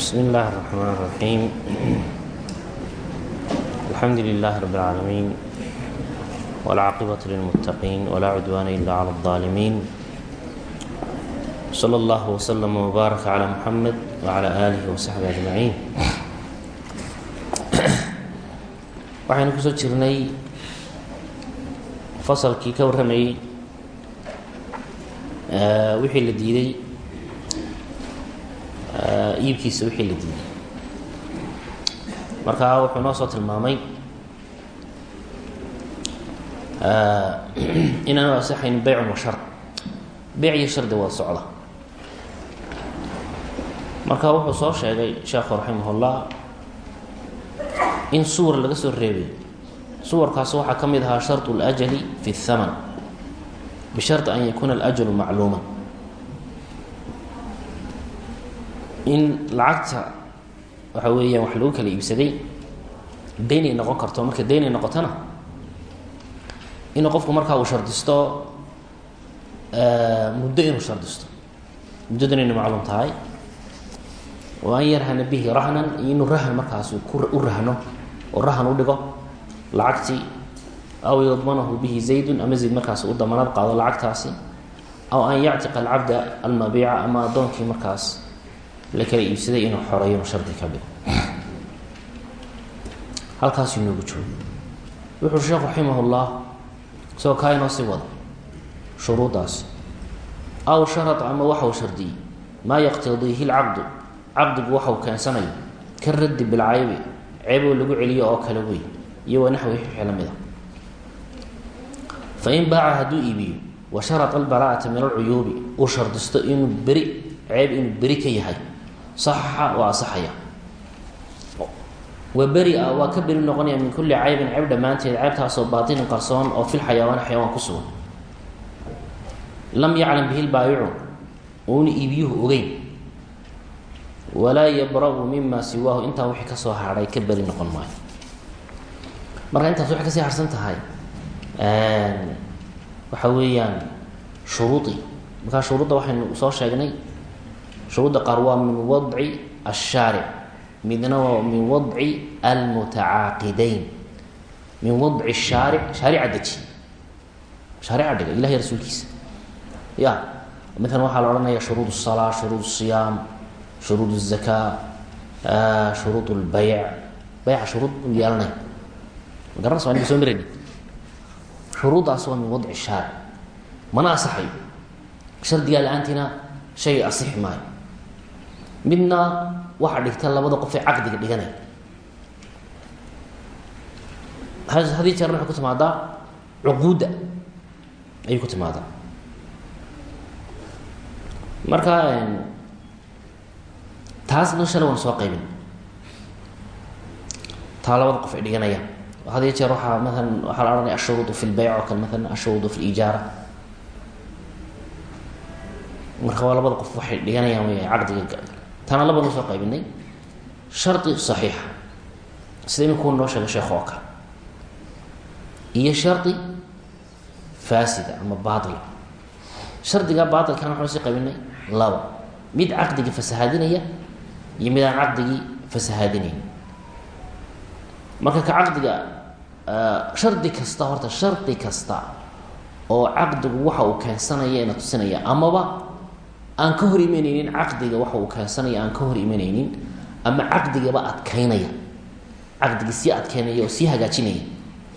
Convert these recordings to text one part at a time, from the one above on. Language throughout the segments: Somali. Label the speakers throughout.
Speaker 1: بسم الله الرحمن الرحيم الحمد لله رب العالمين والعاقبة للمتقين ولا عدوان إلا على الظالمين صلى الله وسلم وبارك على محمد وعلى آله وصحبه أجمعين waxaynu kusoo jirnay fasalkii ka warramayey wixii la diiday iibkiisa wixii la diiday. Markaa wuxuu noo soo tilmaamay inaanu asixayn beycun wa shard beyc iyo shardi wada socda. Marka wuxuu soo sheegay sheekhu raximahullah in suwar laga soo reebay. Suwarkaas waxaa ka mid ahaa shardu اlajali fi اthaman bishardi an yakuuna alajalu macluuma in lacagta waxa weeyaan wax lagu kala iibsaday daynay noqon karto. Marka daynay noqotona inuu qofku markaa uu shardisto muddo inuu shardisto. Muddaduna inay macluum tahay. Oo an yarhana bihi rahnan inuu rahn markaas u rahno oo rahan u dhigo lacagtii. Aw yadmanahu bihi zaydun ama zayd markaas u damanad qaado lacagtaasi. Aw an yactiqa alcabda almabiica ama addoonkii markaas la kala iibsaday inuu xoreeyo inu shardi ka dhigo halkaas inoogu joogo. Wuxuu sheekhu raximahullah isagoo kaa inoo sii wada shuruuddaasi aw sharad ama waxau shardiyey maa yaqtadiihi lcabdu caqdigu waxau keensanayo ka raddi bilcaybi. Ceeboo lagu celiyo oo kale wey iyo wanaxwi wixii la mid a fain baaca hadduu iibiyo wa sharata albaraa'ata min alcuyuubi uu shardisto inuu beri ceeb inuu beri ka yahay saxaxa waa asaxaya wa beri-a waa ka beri noqonaya min kulli caybin ceeb dhammaanteed ceebtaasoo baatinin qarsoon oo fil xayawaani xayawaan ku sugan. Lam yaclam bihi lbaayicu uuna iibiyuhu ogeyn. Walaa yabra-u mima siwaahu intaa wixii ka soo hadhay ka beri noqon maayo. Marka intaas waxay ka sii harsan tahay waxa weeyaan shuruudii markaa shuruudda waxaynu soo sheegnay shuruudda qaar waa min wadci ashaaric midna waa min wadci almutacaaqidayn. Min wadci shaaric shaarica deji. Shaarica dhiga ilahay rasuulkiisa. Ya midkan waxaa la odhanaya shuruud salaa shuruud siyaam shuruud zakaa shuruud lbayc. Bayca shuruud u yeelanay magaranaysa waa ninka soo marani shuruuddaas waa min wadci shaaric mana asaxayo shardigaa la'aantiina shay asixi maayo midna waxaa dhigta labada qof ee caqdiga dhiganaya haddii jeerna waxay ku timaadaa cuquudda ayay ku timaadaa. Marka taasna shalay waan soo qaybin. Taa labada qof ay dhiganayaan had iyo jeer waxaa maalan waxaa la ohanaya ashuruudu fi lbeyc oo kale maalan ashuruudu fi lijaara marka waa labada qof waxay dhiganayaan wey caqdiga taana labadna soo qaybinay. Shardi saxiixa sida iminku noo sheegay sheekh oo kale iyo shardi faasida ama baatil. Shardiga baatilkana waxaan sii qaybinay laba. Mid caqdigii fasahaadinaya iyo mid aan caqdigii fasahaadinayn marka ka caqdiga shardi kasta horta shardi kasta oo caqdigu waxa uu keensanaya ina tusinaya amaba aan ka hor imanaynin caqdiga waxa uu keensanaya aan ka hor imanaynin ama caqdigaba adkaynaya. Caqdigii sii adkaynaya oo sii hagaajinaya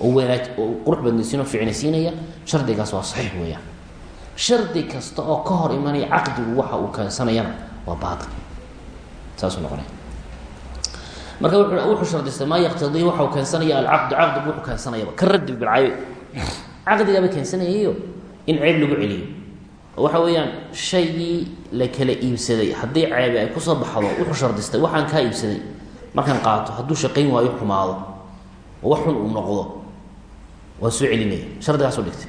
Speaker 1: oo wanaaj oo qurux badnaysiin oo ficnaysiinaya shardigaas waa saxiix weeyaan. Shardi kasta oo ka hor imanaya caqdigu waxa uu keensanayana waa baatil. Saasuu noqonaya. Marka wuxuu shardistay maa yaqtadii waxa uu keensanaya alcaqdu caqdigu wuxuu keensanayaba ka raddi bilcayb caqdigaaba keensanayayo in ceeb lagu celiyo waxa weeyaan shaygii la kala iibsaday haddii ceebe ay ku soo baxdo wuxuu shardistay waxaan kaa iibsaday. Markaan qaato hadduu shaqayn waayo xumaado. Oo wax uu noqdo. Waa soo celinaya shardigaasu dhigtay.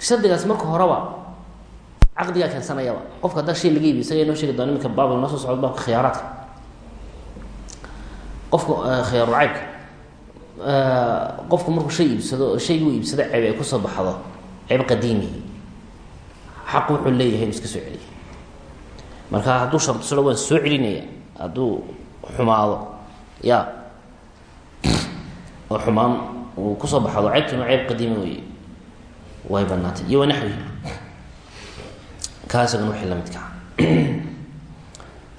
Speaker 1: Shardigaas marka horeba caqdigaa keensanayaba qofka haddaa shay laga iibi isaga sheegi doona iminka baabl noo soo socdo baabka khiyaaraadka. Qofka khiyaarulcaybka qofku markuu shay iibsado shaygii uu iibsado ceeb ay ku soo baxdo. Ceeb qadiimihi xaq wuxuu leeyahay inu iska soo celiya marka hadduu shardisado waan soo celinaya hadduu xumaado ya oo xumaan uu ku soo baxdo ceebtuna ceeb qadiima wey way banaantay iyo wanaxwi kaa wixii la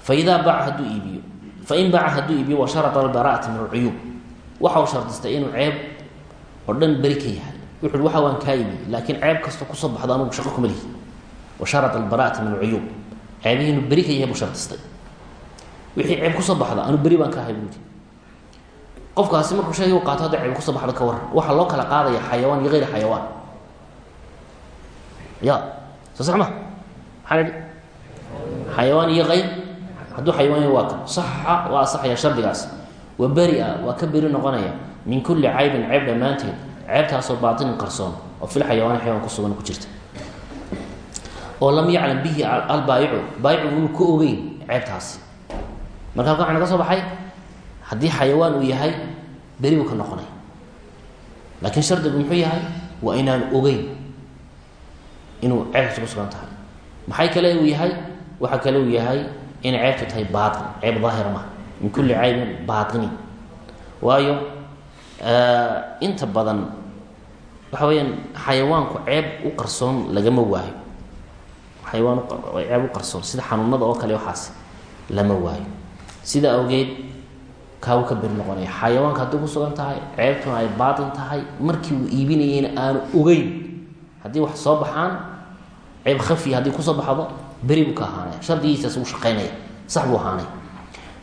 Speaker 1: faidaa baaca hadduu iibiyo fain baaca hadduu iibiyo wa sharada albara'ata min alcuyuub waxa uu shardistay inuu ceeb oo dhan beri ka yahay. Wuxu waxa waan kaa iibiyey laakiin ceeb kasta ku soo baxdo anugu shaqo kuma lihi wa sharada albara'ata min alcuyuub ceebihii inuu beri ka yahay buu shardistay wixii ceeb ku soo baxda anu beri baan ka ahay buuri qofkaasi markuu sheegay u qaato hadda ceeb ku soo baxda ka waran waxaa loo kala qaadaya xayawaan iyo hayr xayawaan ya soo sax ma maxaa la idhi xayawaan iyo hayr hadduu xayawaan waa ka saxa waa asaxaya shardigaas wa beri-a waa ka min kulli caybin ceeb dhammaanteed ceebtaasoo baatinin oo fil xayawaani oo lam yaclam bihi albaayicu baayicu uu ka ogeyn ceebtaasi marka halkan waxa naga soo baxay haddii xayawaan uu yahay beri buu ka noqonay. Laakiin shardigu muxuu yahay? Waa inaan ogeyn inuu ceebtaasi ku sugan tahay. Maxay kale uu yahay? Waxa kale uu yahay inay ceebtu tahay baain ceeb daahira maha min kulli caybin baatini. Waayo inta badan waxa weeyaan xayawaanku ceeb u qarsoon lagama waayo xayawaan ceeb u qarsoon. Sida xanuunada oo kale waxaas lama waayo. Sidaa awgeed kaawu ka beri noqonaya. Xayawaanka haddii ku sugan tahay ceebtuna ay baatin tahay. Markii uu iibinayeyna aanu ogeyn haddii wax soo baxaan ceeb khafiya haddii ku soo baxdo beri buu ka ahaanaya. Shardigiisaas uu shaqaynaya sax buu ahaanaya.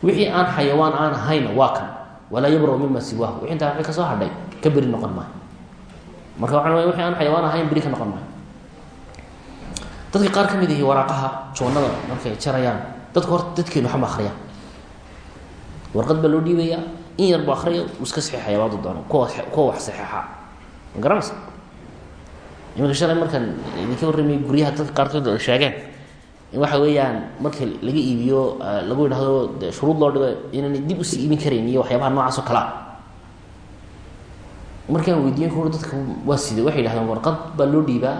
Speaker 1: Wixii aan xayawaan aan ahayna waa kan. Walaa yabra mima siwaahu. Wixi intaa wixii ka soo hadhay ka beri noqon maayo marka waxaan waya wixii aan xayawaan ahayn beri ka noqon maayo dadka qaar ka mid ihi waraaqaha joonada markay jarayaan dadka horta dadkeenu waxma akriyaan warqad baa loo dhiibayaa in yar bu akriya uu iska saxiixaya waadu doono kuwa kuwa wax saxiixa. Ma garanaysa? Iminka shalay markaan idinka warramay guryaha dadka qaarkood ay sheegeen in waxa weeyaan marka laga iibiyo lagu yidhahdo de shuruud loo dhigo inaan dib u sii iibin karayn iyo waxyaabaha noocaas oo kalea markaan weydiiyen ku dadka waa sida waxay yidhahdeen warqad baa loo dhiibaa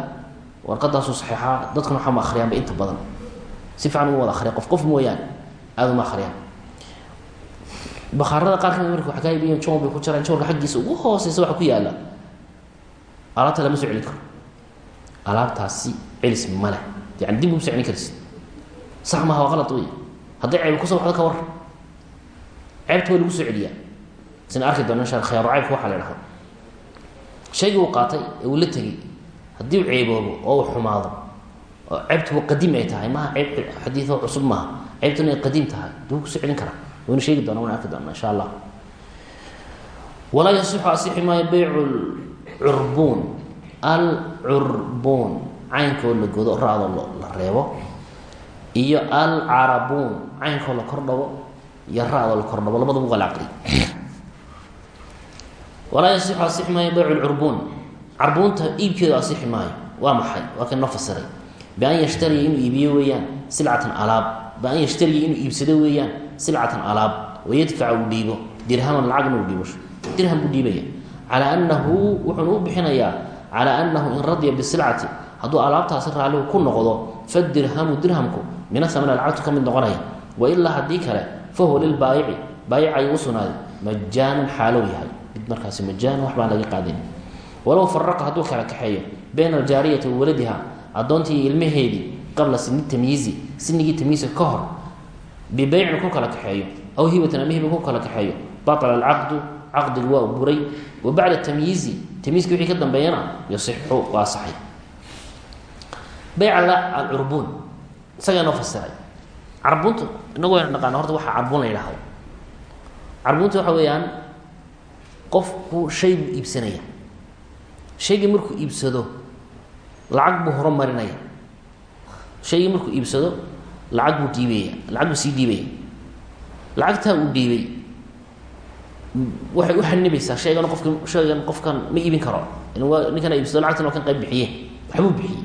Speaker 1: warqadaasuu saxiixaa dadkuna waxaa ma akriyaanba inta badan. Si fiican uma wada akriya qof qof mooyaane aada uma akriyaan bakaarada qaar ka mid marka waxa kaa iibiyen joon bay ku jiraan joonka xaggiisa ugu hooseysa waxa ku yaalla alaabta lama soo celin karo. Alaabtaasi celis ma leh. Yani dib uma soo celin karsid sax maha waa qalad wey hadday ceeb ku soo baxdo ka war. Ceebta waa lagu soo celiyaa. Sina arki doona insha khiyaaru ceybka waxaa la idhahda shaygii uu qaatay ee uu la tegey haddii uu ceeboobo oo uu xumaado. Oo ceebtuba qadiim ay tahay maaha ceeb xadiido cusub maaha. Ceebtuna ay qadiim tahay dib uu ku soo celin karaa waynu sheegi doona wana arki doona insha allah walaa yasixu asixi maayo beycu curbuun. Alcurbuun caynkoo la godo ra-do la reebo. Iyo alcarabuun caynkoo la kordhabo iyo ra-do la kordhabo labadaba waa la aqriy walaa yasixu asixi maayo beycu lcurbuun carbuunta iibkeedu asixi maayo waa maxay? Waa kan noo fasiray. Bian yashtariya inuu iibiyo weeyaan silcatan alaab. Bian yashtariya inuu iibsado weeyaan silcatan alaab. Wayadfaca uu dhiibo. Dirhaman lacagna uu dhiibo dirham buu dhiibaya calaa anahu wuxuuna u bixinayaa calaa anahu in radya bisilcati hadduu alaabtaasi raallihu ku noqdo fadirhamu dirhamku min ahamana lacagtu ka mid noqonaya. Wailaa haddii kale fahuwa lilbaayici baayic ayuu u sugnaaday. Majaanan xaalow yahay. Mid markaasi majaanan waxbaan laga qaadin walow faraqa hadduu kala kaxeeyo bayna aljaariyati wa waladiha addoontii ilmaheedii qabla sini tamyiizi sinigii tamyiiska ka hor bibeycin ku kala kaxeeyo aw hibatan ama hiba ku kala kaxeeyo baala alcaqdu caqdigu waa buray wa bacda tamyiizi tamyiiska wixii ka dambeeyana yasixu waa saxay. Beyc alcurbuun isagaa noo fasiray. Carbuunta inagu waynu dhaqaana horta waxaa carbuun la buu iibsanaya shaygii markuu iibsado lacag buu horumarinaya shaygii markuu iibsado lacag buu dhiibaya lacag buu sii dhiibaya lacagtaa uu dhiibay waxay u xanibaysaa shaygan qofka shaygan qofkan ma iibin karo. Waa ninkan iibsado lacagtan waa kan qayb bixiye waxbuu bixiyey.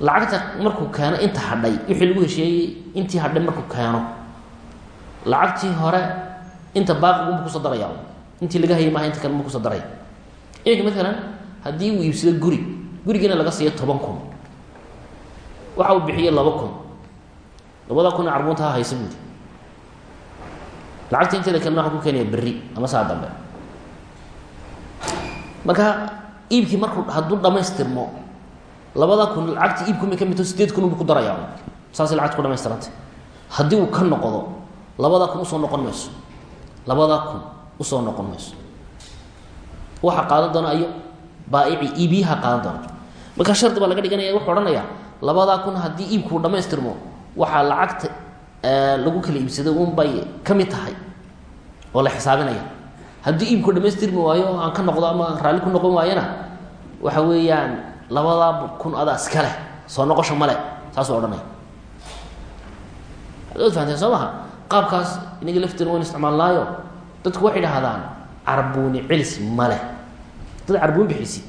Speaker 1: Lacagta markuu keeno inta hadhay wixii lagu hesheeyey intii hadhay markuu keeno lacagtii hore inta baaqigunbu ku soo daraya intii laga hayay maaha inta kale ma ku soo daraya iminka maalan haddii uu iibsado guri gurigiina laga siiyo toban kun. Waxa uu bixiyey laba kun. Labadaa kun ee carbuunta ha haysa buudi lacagta inteeda kalena waxaan ku keenaya berri ama saa dambe. Marka iibkii markuu hadduu dhamaystirmo labadaa kun lacagtii iibkuma ka midto sideed kun bu ku daraya saasay lacagta ku dhamaystirantay. Haddii uu ka noqdo labadaa kun u soo noqon mayso. Labadaa kun u soo noqon mayso waxa qaadan doona ayo. Baaici iibiyaha qaadan doona. Marka shardi baa laga dhiganaya wuxuu odhanayaa labadaa kun haddii iibkuu dhamaystirmo waxaa lacagta lagu kala iibsaday un bay ka mid tahay. Oo la xisaabinaya. Haddii iibku dhamaystirmi waayo aan ka noqdo ama raalli ku noqon waayana waxa weeyaan labadaa kun adaa iska leh soo noqosho male saasuu odhanaya ad fahanteen soo maha qaabkaas inaga lafteena waynu isticmaalnaayo. Dadku waxay dhahdaan carbuuni celis male. Dad carbuun bixisid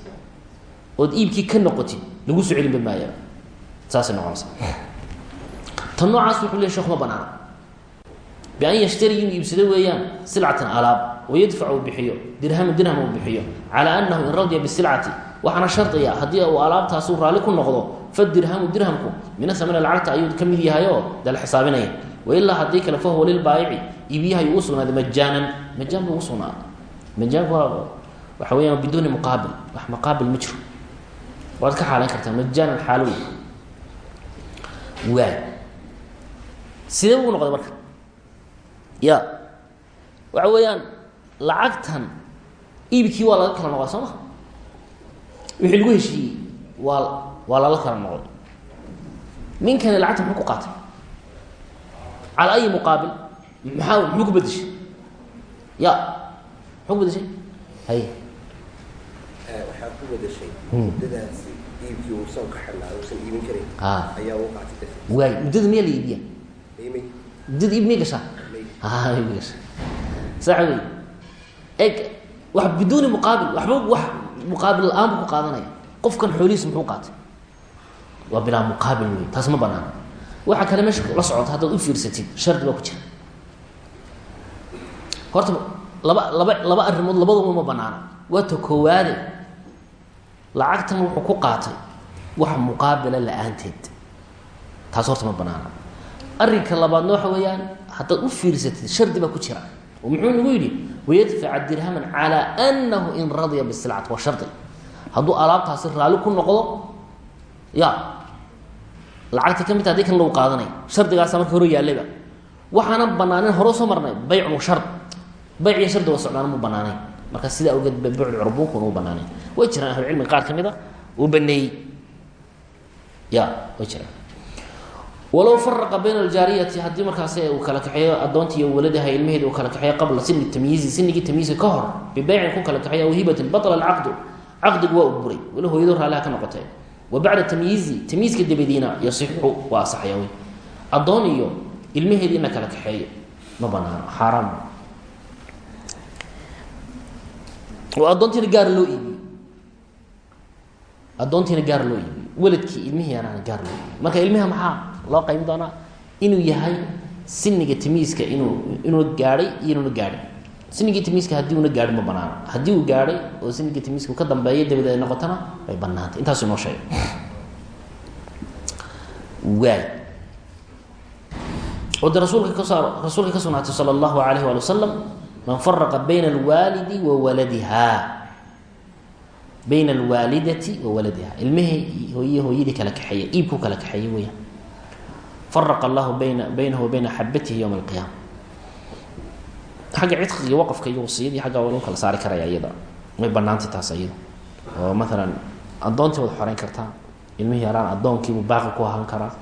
Speaker 1: ood iibkii ka noqotid lagu soo celinba maaya. Saasay noqonaysa. Tan noocaas wuxuu leey shekh ma banaana. Bian yashtari inuu iibsado weeyaan silcatan alaab uu bixiyo dirhaman dirham uu bixiyo. Calaa anahu in radiya bisilcati waxaana shardiya haddii uu alaabtaasu raalli ku noqdo fadirhamu dirhamku mina samana lacagta ayuu ka mid yahay oo la xisaabinaya wailaa haddii kale fahuwa lilbaayici iibiyaha ayuu u majaanan majaan buu ugu majaanku waa waxa weyaan biduuni muqaabil wax muqaabil ma jiro waad ka xaalayn kartaa majaanan xaalo wey waay sidee buu noqday marka ya waxa weeyaan lacagtan iibkii waa laga kala noqdaa soo ma wixii lagu heshiiyey waa waa lala kala noqday ninkani lacagta muxuu ku qaatay calaa ayi muqaabil maxaa muxuu ku bedeshay ya ku bedeshay haye
Speaker 2: waxaa ku bedeshay muddadaasi iibkii uu soo kaxelaa uusan iibin karin.
Speaker 1: A
Speaker 2: ayaa uu qaatay
Speaker 1: waay muddada miyaa la iibiya muddada iib miyay gashaa
Speaker 2: may
Speaker 1: gashaa sax wey eg wax biduuni muqaabil waxba wax muqaabil la'aan buu ku qaadanaya. Qofkan xoolihiisa muxuu qaatay? Waa bilaa muqaabil wey taas ma banaana waxaa kale meesha la socota haddaad u fiirsatid shardi baa ku jira. Horta laba laba laba arrimood labaduba ma banaana. Waa ta koowaade lacagtan wuxuu ku qaatay wax muqaabila la'aanteed. Taas horta ma banaana. Arrinka labaadna waxa weeyaan haddaad u fiirsatid shardi baa ku jira. Oo muxuu nagu yidhi wayadfaca dirhaman calaa anahu in radya bisilcati waa shardi. Hadduu alaabtaasi raalli ku noqdo ya lacagta ka mid ta haddii kan lagu qaadanay shardigaasa marka hore yaallayba. Waxaana banaaneyn hore soo marnay baycu shard bayc iyo shardi wa socdaana mu banaaneyn marka sidaa ogeed ba baycu curbuunkuna u banaaneyn way jiraan ahlucilmiga qaar ka mid a uu baneeyey. Ya way jiraan. Walow faraqa bayna aljaariyati haddii markaas uu kala kaxeeyo addoontii iyo waladaha ilmaheeda uu kala kaxeeyo qabla sini tamyiizi sinigii tamyiizka ka hor bibeycin ku kala kaxeeyo aw hibatin batla alcaqdu caqdigu waa u buray wala hooyado raalliha ka noqotee wa bacda tamyiizi tamyiizka dabadiina yasixu waa asaxaya wey addoon iyo ilmaheedii in la kala kaxeeyo ma banaano xaaraam oo addoontiina gaar loo iibiyo. Addoontiina gaar loo iibiyo. Weladkii ilmihii yaraana gaar loo iibiyo. Marka ilmiha maxaa loo qaybin doonaa? Inuu yahay siniga tamiiska inuu inuu gaadhay iyo inuuna gaadhin sinigii tamiiska haddii una gaadhin ma banaana haddii uu gaadhay oo sinigii tamiiska ka dambeeya dabadeed ay noqotona way banaantay intaasu inoo sheegay. Waay. Oo de rasuulka ka man faraqa bayna alwaalidi wa waladiha. Bayna alwaalidati wa waladiha. Ilmihii hooye hooyadii kala kaxeeya iibkuu kala kaxeeya weyaan faraqa allahu bayna baynahu wa bayna xabatihi yowma alqiyaama. Xagga cidqiga waqafka iyo wasiyadii xagga waa lagu kala saari karaya iyada. Way banaantay taas iyada. Oo maalan addoontii waad xoreyn kartaa. Ilmihii yaraan addoonkiibuu baaqi ku ahaan karaa.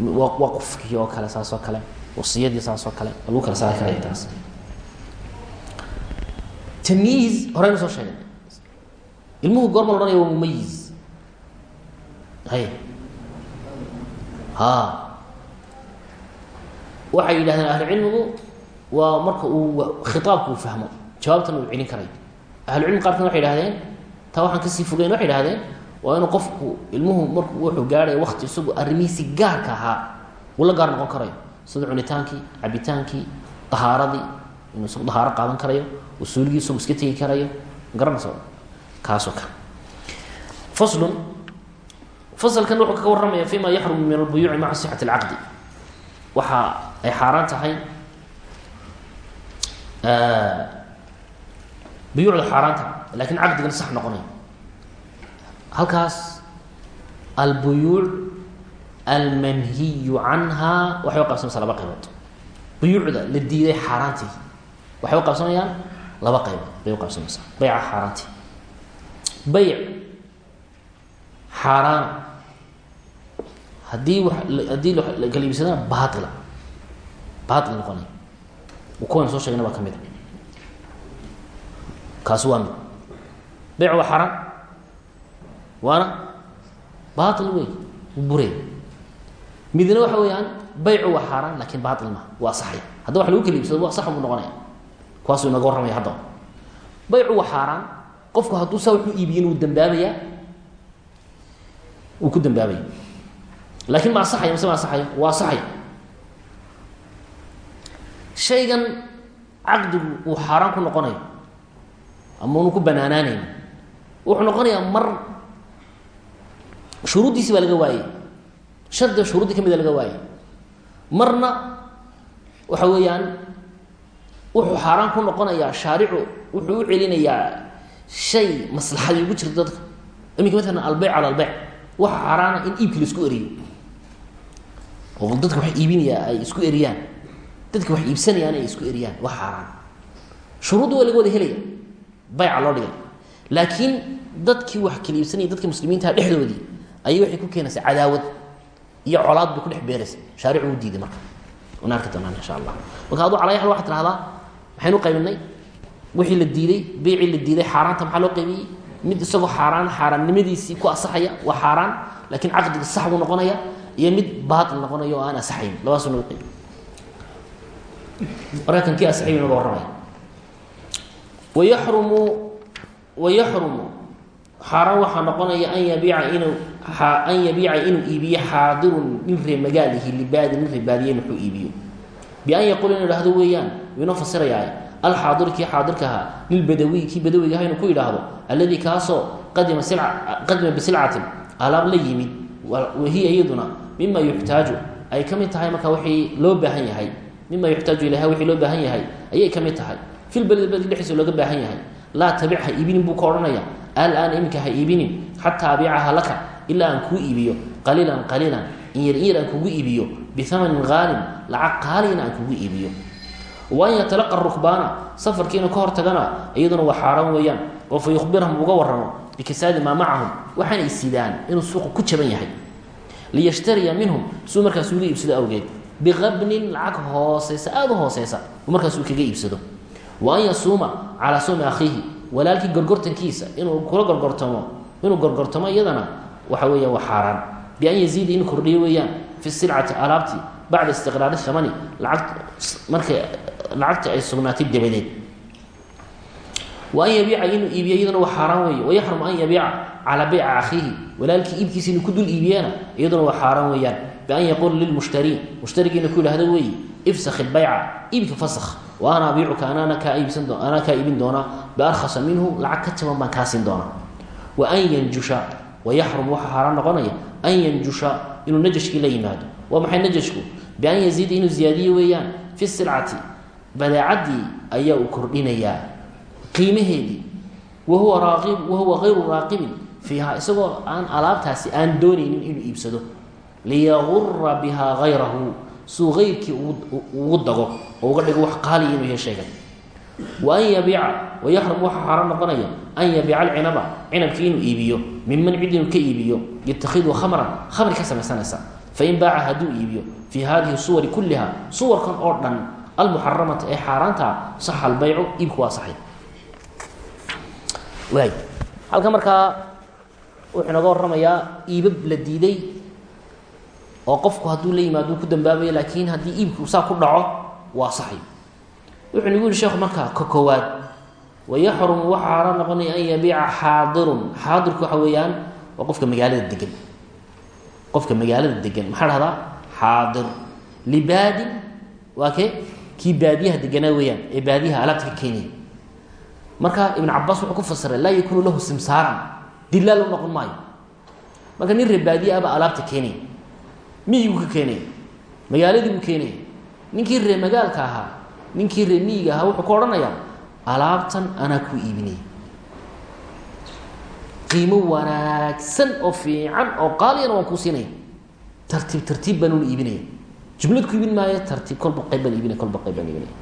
Speaker 1: Waqfkii oo kale saas oo kale wasiyadii saas oo kale lagu kala saari karaya taas. Tamyiiz horeynu soo sheegay ilmuhu goorma la odhanaya waa mumayiz hay. Ha waxay yidhahdeen ahlucilmigu waa marka uu khitaabku uu fahmo jawaabtana uu celin karayo ahlucilmi qaarkan waxay idhahdeen taa waxaan ka sii fogeyn. Waxay idhahdeen waa inuu qofku ilmuhu marku wuxuu gaadhaya wakti isagu arrimihiisi gaarka ahaa uu la gaar noqon karayo sida cunitaankii cabitaankii dahaaradii inuu dahaaro qaadan karayo usuuligii isagu iska tegi karayo garanaysa kaasoo kale. Faslun fasalkan wuxuu kaga warramaya fima yaxrumu min albuyuuci maca sixati alcaqdi. Waxa ay xaaraan tahay buyuucda xaaraanta laakiin caqdigana sax noqonaya. Halkaas albuyuuc almanhiyu canha waxay u qaybsamaysaa laba qaybood. Buyuucda la diiday xaaraantii waxay u qaybsamayaan laba qaybood bay u qaybsamaysaa bayca xaaraantii. Bayc xaaraan. Haddii wa haddii la kala iibsadana baatila baatil noqonaya kuwan soo sheegna baa ka mid a. Kaasi waa mid. Bayc waa xaaraan. Waana baatil wey u buray midna waxa weeyaan baycu waa xaaraan laakiin baatil maha waa saxaya hadda wax lagu kala iibsado waa sax buu noqonaya kuwaasuu inaga warramaya haddaba. Baycu waa xaaraan qofku hadduu saa wuxuu iibiyin wuu dambaabayaa wuu ku dambaabaya. Laakin ma asaxaya mise ma asaxayo waa asaxaya shaygan caqdigu uu xaaraan ku noqonayo ama unu ku banaanaanayn wuxuu noqonayaa mar shuruuddiisi baa laga waayey shardiga shuruuddii ka mida laga waayey marna waxa weeyaan wuxuu xaaraan ku noqonayaa shaaricu wuxuu u celinayaa shay maslaxadii ugu jirta dadka. Iminka matalan albeyc cala albeyc waxa xaaraana in iibkii la isku eriyo. Oo dadka wax iibinaya ay isku eriyaan. Dadka wax iibsanayaan ay isku eriyaan wax xaaraan. Shuruudda waa laga wada helaya bayca loo dhigay. Laakiin dadkii wax kala iibsanaya dadka muslimiintaha dhexdoodii ayay waxay ku keenaysaa cadaawad iyo colaad bay ku dhex beeraysa. Shaaricu u diiday marka. Wana arki doonaan insha allah. Marka aduu calaya waxaad tirahdaa maxaynu qaybinay? Wixii la diiday beecii la diiday xaaraanta maxaa loo qaybiyey? Mid isagoo xaaraan xaaraannimadiisii ku asaxaya waa xaaraan laakiin caqdiga sax buu noqonaya iyo mid baatil noqonaya oo aan asaxayn labadaasuu naga qaybi marka kan kii asaxay naga warramaya. Wayaxrumu wayaxrumu xaaraan waxaa noqonaya an yabiica inuu an yabiica inuu iibiyo xaadirun nin ree magaalihi libaadi nin ree baadiye wuxuu iibiyo bian yaquul inu idhahdo weeyaan inoo fasirayaa alxaadiru kii xaadirka ahaa lilbadawiy kii badawiga aha inuu ku yidhaahdo alladii kaasoo qadima qadima bisilcatin alaab la yimid wahiya iyaduna mima yuxtaaju ay ka mid tahay marka wixii loo baahan yahay mima yuxtaaju ilayha wixii loo baahan yahay ayay ka mid tahay filbaled beled dhexdiisa looga baahan yahay laa tabic ha iibinin buu ka odhanaya alaan iminka ha iibinin xataa abiicaha laka ilaa aan kuu iibiyo qaliilan qaliilan in yar in yar aan kugu iibiyo biamanin haalin lacag qaalina aan kugu iibiyo wa an yatalaqa rukbaana safarkiina ka hortagana iyaduna waa xaaraan weeyaan oo fa yukhbirahum uga waramo bikasaadi maa macahum waxaanay sidaan inuu suuqu ku jaban yahay liyashtariya minhum suu markaas uga iibsado awgeed biqabnin lacag hooseysa aada u hooseysa markaas uu kaga iibsado wa an yasuuma calaa sawmi akhiihi walaalkii gorgortankiisa inuu kula gorgortamo inuu gorgortamo iyadana waxa weeyaan waa xaaraan. Bian yaziida inuu kordhiyo weeyaan fi silcati alaabtii bacda istiqraari thamani lacag markay lacagta ay sugnaatay dabadeed. Wa an yabiica inuu iibiyo iyaduna waa xaaraan weeye wayaxrumu an yabiica calaa beyca akhiihi walaalkii iibkiisa inuu ku dul iibiyana iyaduna waa xaaraan weeyaan. Bian yaquula lilmushtariin mushtarigiina ku yidhahdo weeye ifsakh ilbayca iibka fasakh. Wa ana abiicuka anaana kaa iibin doonaa biarkhasa minhu lacag jaban baan kaa siin wa an yanjusha wayaxrum waxaa xaaraan noqonaya an yanjusha inuu najashkii la yimaado waa maxay najashku? Bian yaziida inuu ziyaadiyo weeyaan fi silcati badeecaddii ayaa uu kordhinayaa qiimaheedii wahuwa hayru raaqibin. Fiiha isagoo aan alaabtaasi aan doonaynin inuu iibsado. Liyagura bihaa hayrahu suu hayrkii ugu dago oo uga dhigo wax qaaliya inuu sheegay wa an yabiica wayaxrum waxaa xaaraan noqonaya an yabiica alcinaba cinabkii inuu iibiyo minman cid inuu ka iibiyo yatakhidu khamran khamri ka samaysanaysa. Fain baaca hadduu iibiyo fii hadihi suwari kulliha suwarkan oo dhan almuxaramata ee xaaraantaa saxa albaycu iibku waa saxay. Halkan markaa wuxuu inaga warramayaa iibab la diiday oo qofku hadduu la yimaado uu ku dambaabayo laakiin haddii iibku saa ku dhaco waa saxay wuxuu nagu yihi sheekhu markaa ka koowaad wayaxrumu waxaa xaaraan noqonaya an yabiica xaadirun. Xaadirku waxa weeyaan waa qofka magaalada degan qofka magaalada degan maxaa dhahdaa xaadir. Libaadin waa ke kii baadiyaha deganaa weeyaan ee baadiyaha alaabta ka keenaya marka ibn cabaas wuxuu ku fasiray laa yakunu lahu simsaaran dilaal u noqon maayo. Marka nin reebaadiye ahba alaabta keenaya miyigu ka keenaya magaaladii buu keenaya ninkii ree magaalka ahaa ninkii ree miyiga ahaa wuxuu ka odhanayaa alaabtan anaa ku iibinaya qiimo wanaagsan oo fiican oo qaaliyana waan kuu siinaya tartiib tartiib baan una iibinaya jumlad ku iibin maayo tartiib kolba qayb baan iibinaya kolba qayb baan iibinaya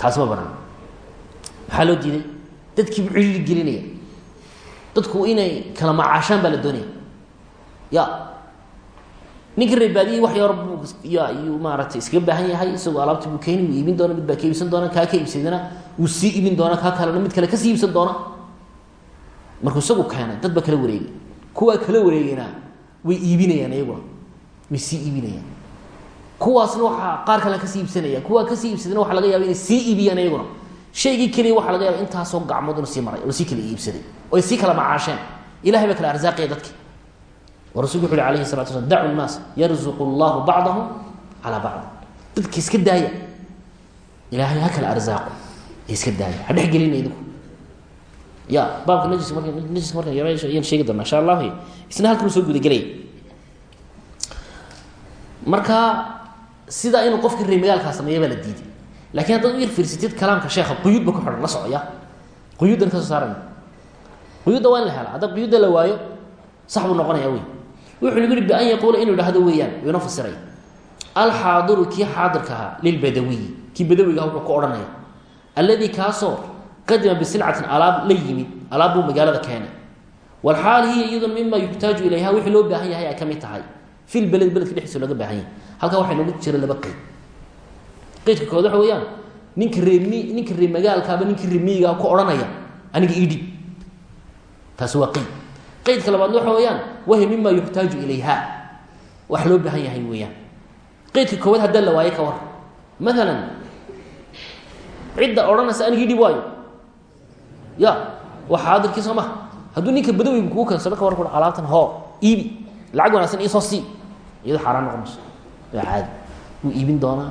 Speaker 1: taasi ma banaan maxaa loo diiday? Dadkiibu ciriiri gelinaya. Dadku inay kala macaashaan baa la doonaya. Ya ninkii reebaadiyey wax yar ayuu maaragtay iskaga baahan yahay isagoo alaabtii buu keeni wuu iibin doona mid baa ka iibsan doona kaa ka iibsadana wuu sii iibin doona kaa kalena mid kale ka sii iibsan doona. Markuu isagu keenay dad kala wareegay kuwaa kala wareegayna way iibinayaan iyaguna way sii iibinayaan. Kuwaasna waxaa qaar kale ka sii iibsanaya kuwaa ka sii iibsadana waxa laga yaaba inay sii iibiyaan iyaguna shaygii keliya waxaa laga yaaba intaasoo gacmood inu sii maray oo sii kala iibsaday oy sii kala macaasheen. Ilahay baa kala arsaaqaya dadki oo rasulku wuxu uhi alayhi salatu slam dacu nnaas yarzuqu llahu bacdahum calaa bacd. Dadka iska daaya ilaahay ha kala arsaaqo iska daaya. Ha dhex gelina idinku. Ya baabka najiska marka najiska marka yaan sheegi doona insha allahu isna halkan soo gudagelaya marka inuu qofkii ree magaalkaa sameeya la diiday. Lakin haddaad u yar fiirsatid kalaamka sheekha quyuudba ku xidhan la socoya quyuuddan ka soo saarana quyuudda waa la hela hadda quyuudda la waayo sax buu noqonaya wuxuu nagu yihi bian yaquula inuu idhahdo weeyaan. Inoo fasiray. Alxaadiru kii xaadirka ahaa lilbadawiyi kii badawiga wuxuu ku odhanaya alladii kaasoo qadima bisilcatin alaab la yimid alaab buu magaalada keenay. Walxaal hiya iyaduna mima yuxtaaju ilayha wixii loo baahan yahay ay ka mid tahay. Fi lbeled beledka dhexdiisa looga baahan yahay. Halkaa waxaa noogu jira laba qeyd qeydka kood waxa weeyaan ninka reemi ninka ree magaalkaaba ninka ree miyigaa ku odhanaya aniga idhib taasi waa qeyd qeydka labaadna waxa weeyaan wahiy mima yuxtaaju ilayha. Wax loo baahan yahay weeyaan. Qeydka koowaad haddaa la waaye ka war. Maalan cidda odhanaysa aniga idhib waayo. Ya waa xaadirkii soo maha hadduu ninka badawiga kugu keensado ka war kua alaabtan hoo iibi. Lacag wanaagsan iisoo sii. Iyado xaaraan noqon mayso waa caadi. Wuu iibin doonaa.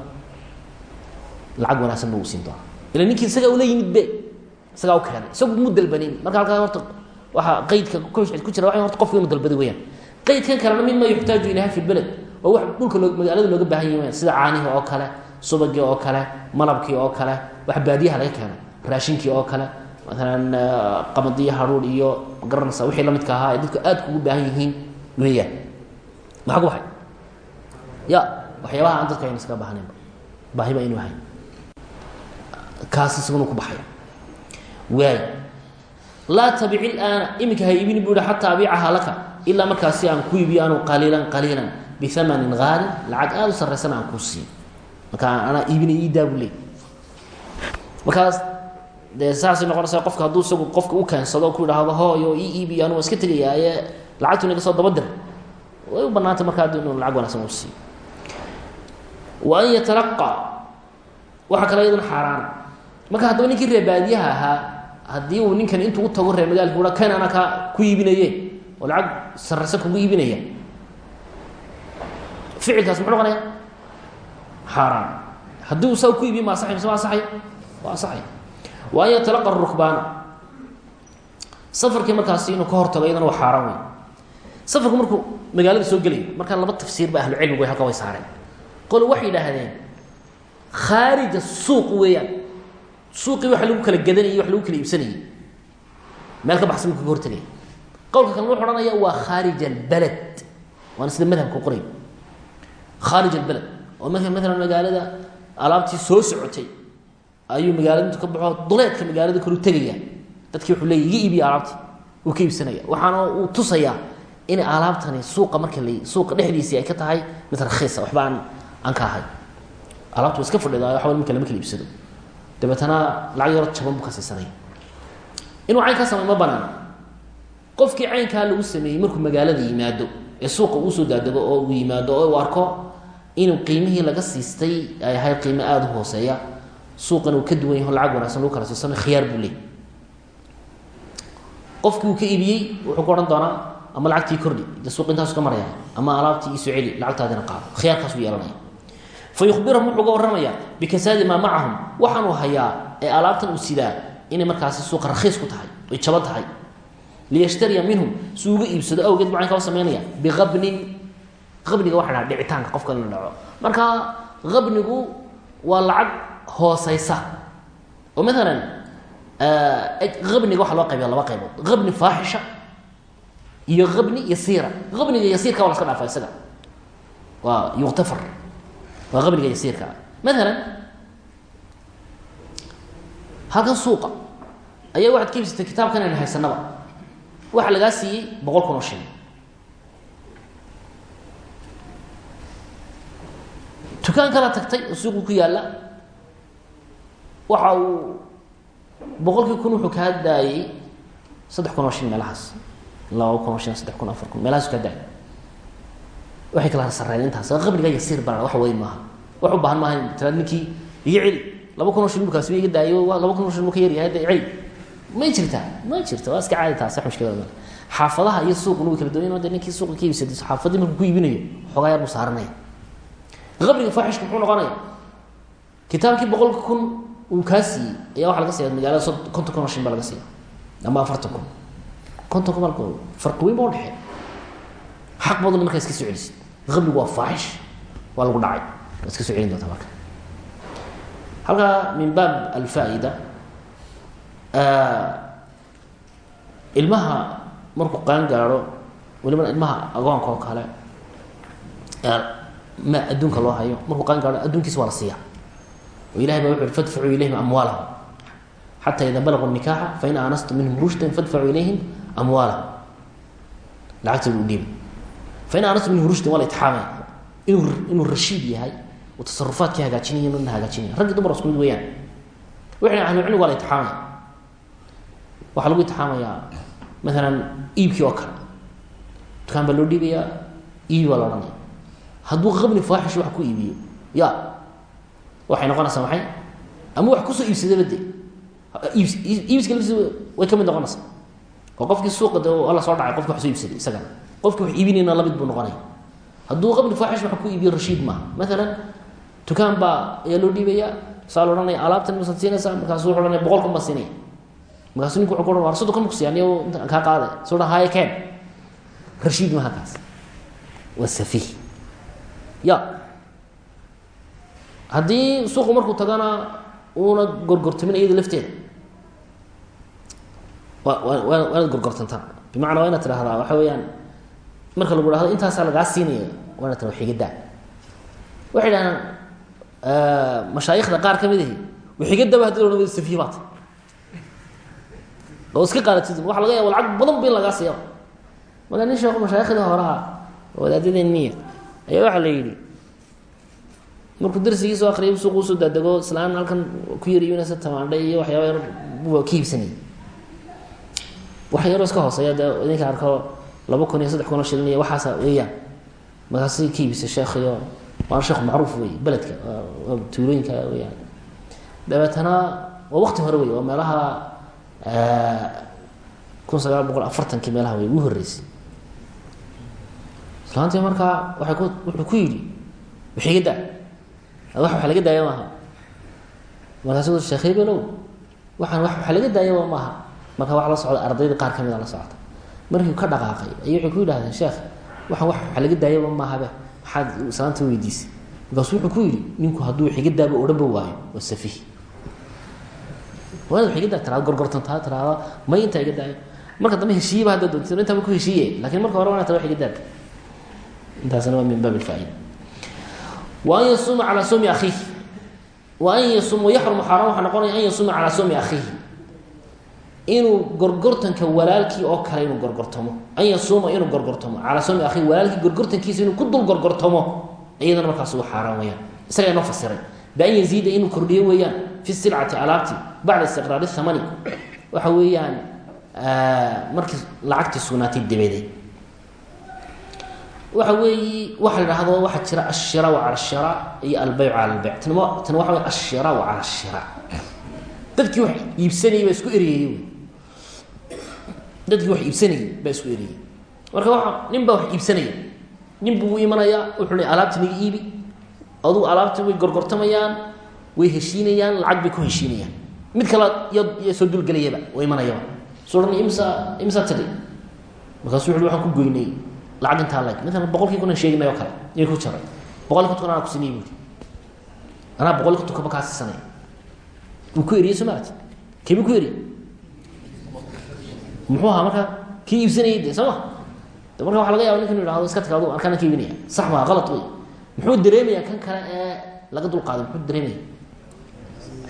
Speaker 1: Lacag wanaagsan ba uu siin doonaa. Ila ninkii isagaa ula yimid be. Isagaa u keenay. Isagu mu dalbanin marka halkaa horta waxaa qeydka ku jira waa horta qofka inuu dalbada weyaan qeydkan kalena mima yuxtaaju ilaha fi lbeled waa wax dhulka magaalada looga baahan yahy sida caanihii oo kale subagii oo kale malabkii oo kale wax baadiyaha laga keeno raashinkii oo kale maalan qamadiyo haruur iyo garanaysa wixii lamidka ahaa ee dadku aad kugu baahan yihiin weeyaan. Maxaa ku baxay? Ya waxyaabaha aan dadka ayna iskaga baahnaynba baahi baa inu ahay. Kaas isaguna ku baxaya waay laa tabici ilaana iminka ha iibini bu hi xataa abiicaha laka ilaa markaasi aan ku iibiyo anu qaliilan qaliilan biamanin haalin lacag aada u sarraysan aan kuu siiyo marka anaa iibinay iidaa buu leey markaas dee saasay noqonaysa qofka hadduu isagu qofka u keensado ku idhaahdo hooyo ii iibiyo anu waa iska tegayaaye lacagtu naga soo dabadir way u banaantay markaa inuu lacag wanaagsan u siiyo. Wa an yatalaqa waxaa kale iyaduna xaaraana. Marka haddaba ninkii ree baadiyaha ahaa haddii uu ninkan intuu u tago ree magaalka ua kan ana kaa ku iibinaye oo lacag sarraysan kugu iibinaya ficilkaas muxuu noqonaya xaaraan. Haddii uu saa ku iibiye ma asaxay mise ma asaxay waa asaxay wa an yatalaqa rukbaana safarkii markaasi inuu ka hortago iyadana waa xaaraan wey safarku markuu magaalada soo gelaya markaa laba tafsiir ba ahlucilmigu halka way saareen. Qole waxay yidhaahdeen khaarija suuq weeyaan suuqii waxa lagu kala gadanayay wax lagu kala iibsanayay meel ka baxsan buu kaga hortagaya qowlka kalena wuxu odhanaya waa khaarij albaled waana sida madhabka qoray. Khaarij albaled oo marka maalan magaalada alaabtii soo socotay. Ayuu magaalada ka baxo duleedka magaalada kalu tegaya dadkii wuxuu leeya iga iibiya alaabtii. Uu ka iibsanaya. Waxaana uu tusayaa inay alaabtani suuqa marka la suuqa dhexdiisii ay ka tahay mid rakhiisa waxba aan aan ka ahay. Alaabtu wa iska fadhida waxba marka lama kala iibsado dabeetana lacag yaro jaban buu ka siisanaya inuu cayn kaa samay ma banaana qofkii caynkaa lagu sameeyey markuu magaalada yimaado ee suuqa uu soo daadego oo uu yimaado oo uu arko inuu qiimihii laga siistay ay ahayd qiimo aada u hooseeya suuqan uu ka duwan yaho lacag wanaagsan lagu kala siisano khiyaar buu leey qofkii uu ka iibiyey wuxuu ku odhan doonaa ama lacagtii kordhi de suuq intaasu ka maraya ama alaabtii iisoo celi lacagtaadina qaado. Khiyaarkaasuu yeelanaya fa yukhbirahum wuxuu uga warramaya bikasaadi maa macahum waxaanuu hayaa ee alaabtan uu sidaa inay markaasi suuqa rakhiis ku tahay ay jaba tahay liyashtariya minhum si uga iibsado awgeed bu caynkaa u sameynaya biabnin abniga waxa dhaha dhicitaanka qofka in la dhaco marka abnigu waa lacag hooseysa oo maalan abniga waxaa loo qaybiya laba qaybood abni faaxisha iyo abni yasiira abniga yasiirka waa la ska dhaafa isaga waa yuktafar waa abniga yasiirka maalan halkan suuqa ayaa waxaad ka iibsatay kitaabkan aynu haysanaba waxaa lagaa siiyey boqol kun oo shilin dukaan kala tagtay oo suuqu ku yaalla. Waxa uu boqolkii kun wuxuu kaa daayey saddex kun oo shilin meelahaas. Laba kun oo shilin saddex kun afar kun. Meelahaasu kaa daayay waxay kala sarreyn intaas. Qabriga yasiir baa wax weyn maaha. Wax u baahan maaha tiraad ninkii iga celi laba kun oo shilin bukaasi iga daayo. Laba kun oo shilin buu ka yaryahay hadda celi may jirtaa? Ma jirta waa iska caadi taas wax mushkilada male iyo suuquna way kala duwan yihiin de ninkii suuqa ka iibsatay xaafadii markuu ku iibinayo xoogaa yar buu qabriga faaxishka muxuu noqonaya? Kitaabkii boqolka kun uu kaa ayaa waxa laga siiya magaalada so konton kun oo shin baa laga siiya ama afartan kun. Konton kun malka farqi weyn ba udhexeey xaq badan markaa iska soo celisid qabrigu waa faaxish waa lagu dhacay. Waa iska soo celin doontaa marka. Halkaa min baab alfaa'ida ilmaha markuu qaan gaaro walibana ilmaha agoonka oo kale ma adduunka loo hayo. Markuu qaan gaaro adduunkiisa waa la siiya oo ilahay baa wuxu fadfacuu ilayhim amwaalahum. Xata ida balaguu nikaaxa fain aanastum minhum rushdan fadfacuu ilayhim amwaalahum. Lacagtooda u dhiiba fain aanastum minhum rushdan waa la itixaamaya inuu rashiid yahay oo tasarufaadkii hagaajinaya inuu hagaajinaya raggi dumar isku mid weeyaan wixii ahlucilmigu waa la itixaamaya waxaa lagu itixaamayaa maalan iibkii oo kale dukaan baa loo dhiibayaa iibi baa la odhanaya hadduu qabni faaxish wax ku iibiyo ya waxay noqonaysaa maxay ama wax ku soo iibsadaba de iibs iibska laftiisa way ka mid noqonaysaa oo qofkii suuqa de alla soo qofki wax iibinayna la mid buu noqonaya. Hadduu qabni faaxish wax ku iibiyo rashiid maaha maalan dukaan baa ayaa loo dhiibaya saa la odhanaya alaabtan masaad siinaysaa markaasu wuxu ohanaya boqol kun baa siinaya. Markaasu ninku wuxuu ku ohan war soddon kun maku siiya aniyo intaan kaa qaade soo dhan haya keen rashiid maaha kaas. Waa safiih ya haddii suuqu markuu tagana uuna gorgortamin iyada lafteeda. Wa wa waa inaad gorgortantaa bimacnaa waa inaad tidhahdaa waxa weeyaan marka lagu hahdo intaasaa lagaa siinaya waa inad tira waxigadaa waxay dhahaan mashaayikhda qaar ka mid ahi waxigadaba haddii la odhan safiih baata oo iska qaadatid waxa laga yaba lacag badan ba in lagaa siiya marka nin sheeko mashaayikhdii horaha wadaadadeenniya ayaa waxaa la yidhi markuu darsigii soo akriyay suuqu u soo daadego islaan halkan ku yariyunaysa tamaandhe iyo waxyaaba yar iibsanayay wax yaroo iska hooseeya dee idinka arko laba kun iyo saddex kun shilin iyo waxaasa weeyaan. Markaasi ka iibisay sheekh iyo waana sheekh macruuf wey beledka tuulooyinka weyaan dabeetana waa wakti hore wey waa meelaha kun sagaal boqol afartankii meelaha wey ugu horreysay. Islaantii markaa waay wuxuu ku yidhi waxiga daa wax waxa laga daaya maaha. Markaasu sheekh hebelow waxaan wax waxa laga daaya maaha. Marka waxa la socda ardayda qaar ka mid a la socota markii ka dhaqaaqay ayay waxay ku yidhahdeen sheekh waxaan wax waxa laga daayaba maahabe maxaad islaanta weydiisay markaasu wuxuu ku yidhi ninku hadduu waxiga daaba odhanba waayo waa safiih waa inaad waxiga daa tiraada gorgortantaa tiraada may intaa iga daayo marka dambe heshiiyaba hadda doonti intaaba ku heshiiye laakiin marka hore waa inad tira waxiga daada intaasna waa min baab alfaa'ida. Wa an yasuuma calaa soomi akhiihi. Wa an yasum yaxrumu xaaraan waxaa noqonaya an yasuuma calaa soomi akhiihi inuu gorgortanka walaalkii oo kale inuu gorgortamo an yasuuma inuu gorgortamo calaa soomi akhiihi walaalkii gorgortankiisa inuu ku dul gorgortamo iyadana markaas uu xaaraan weeyaan. Isagaa inoo fasiray. Bian yaziida inuu kordhiyo weeyaan. Fi silcati alaabti bacda istiqraari thamani. Waxa weeyaan markii lacagtii sugnaatay dabadeed waxa weeyi waxa la dhahdo waxaa jira ashiraau cala ashira iyo albeycu cala albeyc tan wa tan waxa wey ashiraau cala ashira dadkii wax iibsanayay baa isku ereyey wy dadkii wax iibsanayay baa isku ereyey marka waa nin wax iibsanaya nin buu imanayaa wuxuu le alaabta naga iibi. Adugu alaabta way gorgortamayaan way heshiinayaan lacag bay ku heshiinayaan. Mid kale y soo dulgelayaba oo imanayaba. Su imsa imsa tidhi markaasu wuxu waxaan ku goynay lacag intaa leg maalan boqolkii sheeginay oo kale iyo ku jaray. Boqolki konton anaa kusinay buuri anaa boqolki konton kaba kaa siisanaya wuu ku eriyey soo maarati keebuu ku eriyey muxuu ahaa markaa kii iibsanayay de marka waxa laga yaba ninka inu ihahdo iska taga adu ankaana ka iibinaya. Sax maa qalad wey muxuu dareemayaa kan kale ee laga dulqaaday muxuu dareemaya?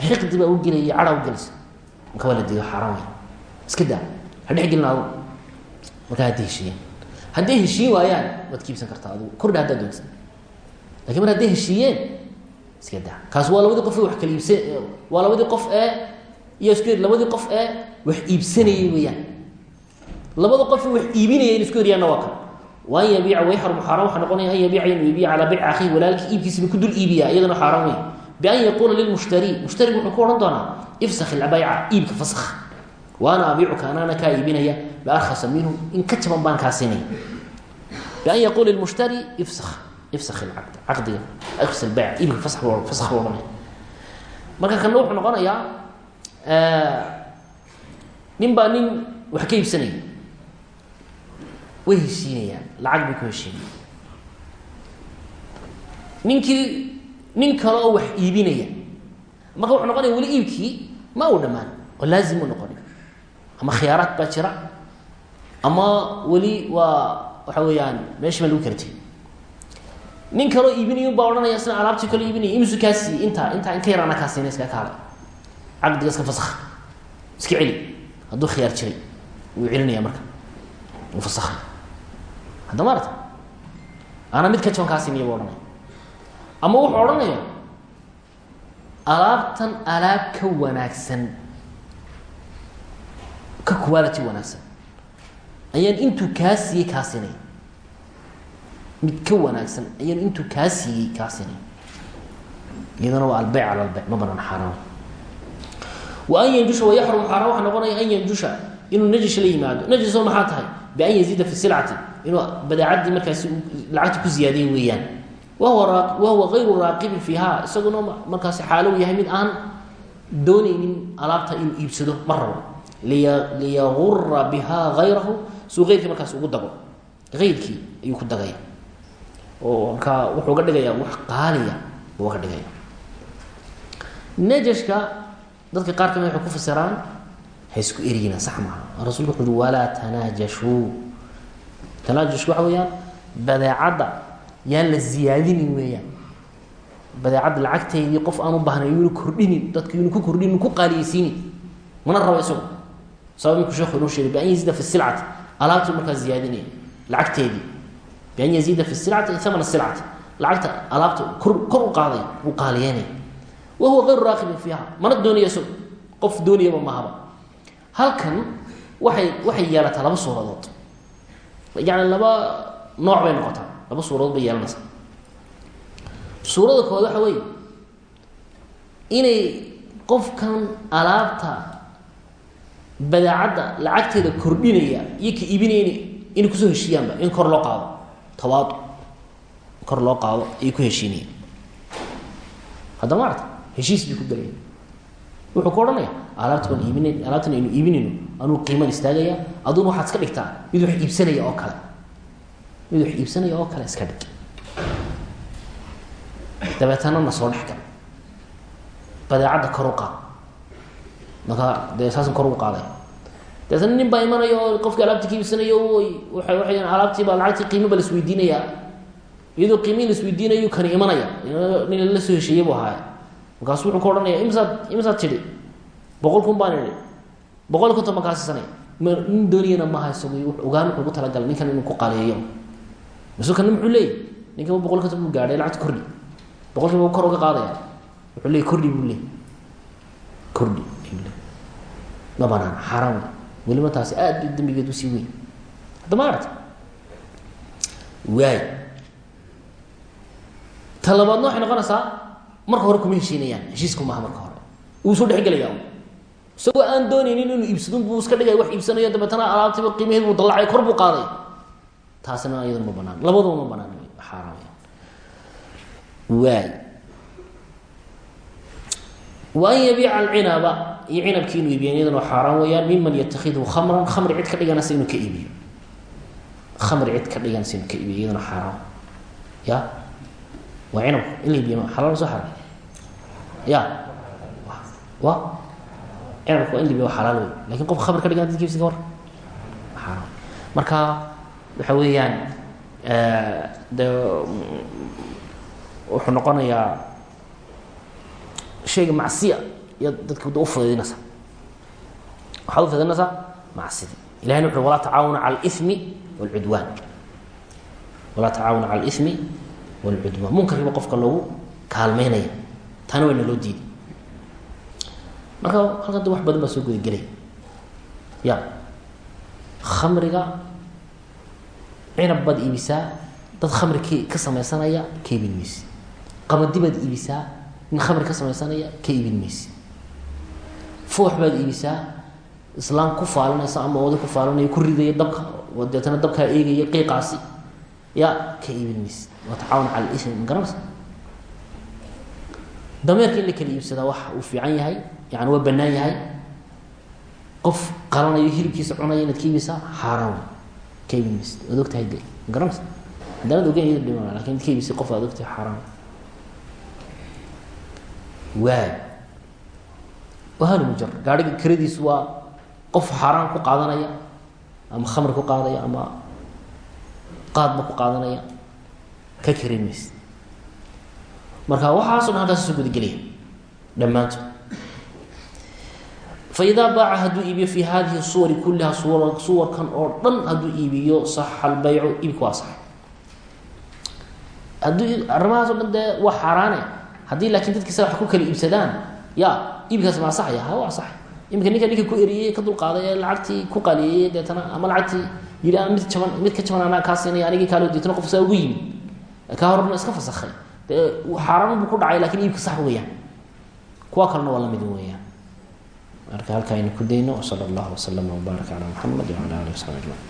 Speaker 1: Xiqdi baa u gelaya cadaa u gelaysa. Marka waa la diido wey iska daa ha dhex gelin adu markaa hadday heshiin waayaan waad kiibsan kartaa adigu kordha haddaad doonta laakiin mar hadday heshiiyeen iska daa. Kaas waa labadii qof wax kala iibsa waa labadii qof ee iyo isku labadii qof ee wax iibsanayay weeyaan labada qof wax iibinaya in isku yidhiyaanna waa kan wa an yabiica wayxrumu xaaraan waxaa noqonaya an yabiica inuu iibiya calaa bayci akhihi walaalkii iibkiisiba ku dul iibiya iyadana xaaraan wey bian yaquula lilmushtari mushtarigu wuxuu ku odhan doonaa ifsak ilbayca iibka fasakh waana abiicuka anaana kaa iibinaya biarkhasa minhu in ka jaban baan kaa siinaya. Bian yaquula lmushtari ifsak ifsak ilcaqd caqdiga ifs ilbayc iibka fasak fasak buu odhanaya. Marka kana wuxuu noqonayaa nin baa nin wax ka iibsanaya way heshiinayaan lacag bay ku heshiinaya ninkii nin kale oo wax iibinaya marka wuxuu noqonaya weli iibkii ma uu dhammaan oo laazim u noqoni ama khiyaaraad baa jira ama weli waa waxa weeyaan meeshi baa lagu kala tegay nin kaloo iibinayo baa odhanaya isna alaabtii kale iibinaya imsu kaa siiye intaa intaa in ka yar ana kaa siina iska kaale caqdiga iska fasakha iska celi. Hadduu khiyaar jiray wuu celinaya marka wuu fasakhay hadda maarata ana mid ka jaban kaa siiniya buu odhanaya ama wuxuu odhanaya alaabtan alaab ka wanaagsan ka quality wanaagsan ayaan intuu kaa siiyey kaa siinaya mid ka wanaagsan ayaan intuu kaa siiyey kaa siinaya iyadana waa albeyc cala albeyc ma banaan xaaraan an yanjusha wayaxrumu xaaraan waxaa noqonaya an yanjusha inuu najis la yimaado. Najisoo maxaa tahay? Bian yaziida fi silcati inuu badeecadii markaasi lacagta ku ziyaadiye weeyaan. Wahuwa ayru raaqibin fiiha isaguna markaasi xaalow yahay mid aan dooneynin alaabta inuu iibsado ma rabo. Liyagura biha ayrahu suu eyrkii markaas ugu dago. Eyrkii ayuu ku dagaya oo markaa wuxuu uga dhigaya wax qaaliya buu uga dhigaya najashka dadka qaar ka mid waxay ku fasiraan ha isku eriyina sax maaha. Rasulku wuxu ui walaa tanaajashuu tanaajashku waxa weeyaan badeecadda yaan la ziyaadinin weeyaan. Badeecadda lacagteydii qof aan u baahnay yuuna kordhinin dadka yuuna ku kordhinin ku qaaliyeysiinin mana rabo isagu. Sabab minku sheekhu inoo sheegay bian yaziida fi silcati. Alaabtuu markaa ziyaadinaya lacagteedii. Bian yaziida fi silcati amana silcati. Lacagta alaabta kor kor u qaaday uu qaaliyeynaya wa huwa ayru raaqibin fiiha. Mana doonaya isagu. Qof doonayaba mahaba halkan waxay waxay yeelataa laba suuradood yani laba nooc bay noqotaa laba suuradood bay yeelanaysaa suurada kood waxa weeye inay qofkan alaabta badeecadda lacagteeda kordhinaya iyo ka iibinayna inay ku soo heshiiyaanba in kor loo qaado tawaadu kor loo qaado ayay ku heshiinayaan hadda maarata heshiis bay ku galaya wuxuu ku odhanaya alaabta baan iibinayn alaabtan aynu iibinayno anuu qiiman istaagaya aduna waxaad iska dhigtaa mid wax iibsanaya oo kale. Mid wax iibsanaya oo kale iska dhig. Dabeetana na soo dhex gal badeecadda kor u qaad. Markaa dee saasan kor ugu qaadaya dabeetana nin baa imanaya oo qofkii alaabtii ka iibsanayo waa waay alaabtii baa lacagtii qiimo ba lasweydiinaya iyadoo qiimihii lasweydiinayu kani imanaya. Nin la soo hesheeyey bu ahaay markaasu wuxuu ka odhanaya imsaad imsaad tidhi? Boqol kun baan idhi boqol iyo konton baan kaa siisanaya ma nin dooniyana maaha isagu ogaan wuxuu ugu talagalay ninkan inuu ku qaaliyeeyo. Masu kana muxuu leeyay ninkan boqol konton buu gaadhay lacagta kordhi boqolkiiba u kor uga qaadaya. Wuxuu leeyay kordhi buu leeyay. Kordhi ma banaan xaaraan wey weliba taasi aad bay dambigeed u sii weyn. Hadda ma aragta waay. Ta labaadna waxay noqonaysaa marka hore kuma heshiinayaan heshiiska maaha marka hore. Wuu soo dhexgelaya isagoo aan doonaynin inuu iibsadun buu iska dhigaya wax iibsanayo dabeetana alaabtiiba qiimaheed buu dallacay kor buu qaaday. Taasina iyaduna ma banaan labadaba ma banaan xaaraan waay. Wa yabiica alcinaba iyo cinabkii inuu iibiyo iyadana xaaraan weeyaan miman yatakidhu khamran khamri cid ka dhiganaysa inuu ka iibiyo. Khamri cid ka dhiganaysa inuu ka iibiyo iyadana xaaraan ya? Waa cinabku in la iibiyo xalaal soo xaram ya? Wa cinabku waa waa xalaal wey laakiin qof khamri ka dhigan dadka ibsi ka war. Xaaraan marka waxa weeyaan de wuxuu noqonayaa shayga macsiya iyo dadka da ufudaydinaysa waxaad ufudaydinaysaa macsidi ilahina wuxu walaa tacaawuna cala alimi walcudwaan. Walaa tacaawuna cala alimi walcudwaan. Munkarkiiba qofka loogu kaalmeynaya. Taana waa naloo diiday marka halkan wax badan baa soo gudagelay ya. Khamriga cinab baad iibisaa dad khamri k ka sameysanaya ka iibin mayse qabadi baad iibisaa nin khamri ka sameysanaya ka iibin mayse foox baad iibisaa islaam ku faalinaysa ama oday ku faalinaya ku ridaya dabka deetana dabkaa eegaya qiiqaasi. Ya ka iibin mayse waa tacaawun cala ismi ma garanaysa dameerka in la kala iibsadaa wax uu fiican yahay yani waa banaan yahay. Qof qalanayo hilibkiisa cunaya inaad ka iibisaa xaaraan ka iibin mayse waad ogtahay de garanaysa haddaanad ogeyn dhima laakiin id ka iibisay qof aad ogtahay xaaraan waay. Wahal mujar gaariga kiradiisu waa qof xaaraan ku qaadanaya ama khamri ku qaadaya ama qaadba ku qaadanaya. Ka karin mayse marka waxaaso dhan halkaas soo gudagelaya dhammaantood faidaa baaca hadduu iibiyo fi hadihi suwari kuliha suwa suwarkan oo dhan hadduu iibiyo saxa albaycu iibka waa sax hadduu arrimahaas o dhan dee waa xaaraane haddii laakiin dadki wax ku kala iibsadaan ya iibkaas ma asaxaya ha waa asaxay imika ninka ninka ku eriyey ka dulqaaday ee lacagtii ku qaliyeeyey deetana ama lacagtii yidhi a mid jaban mid ka jaban anaa kaa siinaya anigii kaalo deetana qof saa ugu yimid. Kaa horna iska fasakhay dee xaaraan buu ku dhacay laakiin iibka sax weeyaan kuwa kalena waa la mid weeyaan marka halkaa aynu ku dayno sala allahu waslama wbaaraka calaa muxamed wacala alihi wasaxbi ajmaciin